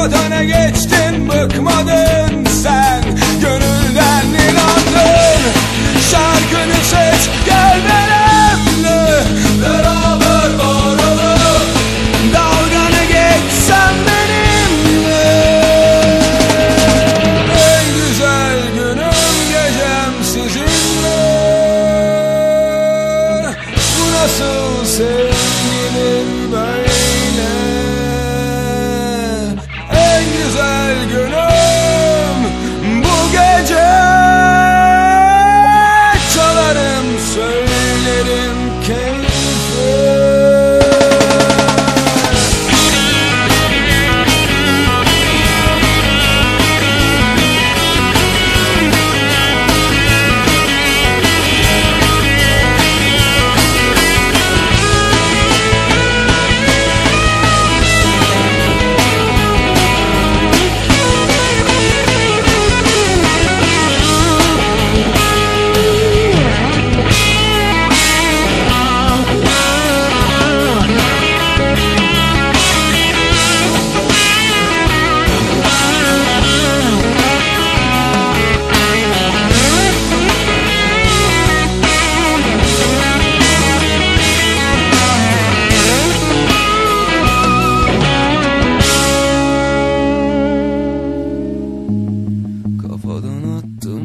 Kafadan geçtin bıkmadın.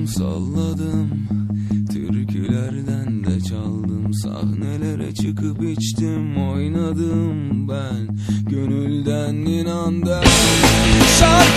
Salladım. Türkülerden de çaldım. Sahnelere çıkıp içtim Oynadım ben. Gönülden inandım. Şarkı